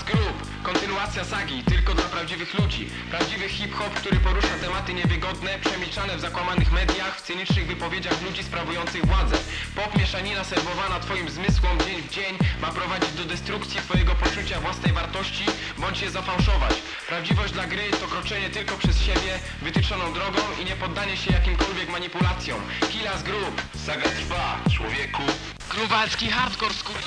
Killas Group, kontynuacja sagi, tylko dla prawdziwych ludzi. Prawdziwy hip-hop, który porusza tematy niewygodne, przemilczane w zakłamanych mediach, w cynicznych wypowiedziach ludzi sprawujących władzę. Pop mieszanina serwowana twoim zmysłom dzień w dzień ma prowadzić do destrukcji twojego poczucia własnej wartości, bądź je zafałszować. Prawdziwość dla gry to kroczenie tylko przez siebie, wytyczoną drogą i nie poddanie się jakimkolwiek manipulacjom. Killas Group, saga trwa, człowieku. Grubacki hardcore skur...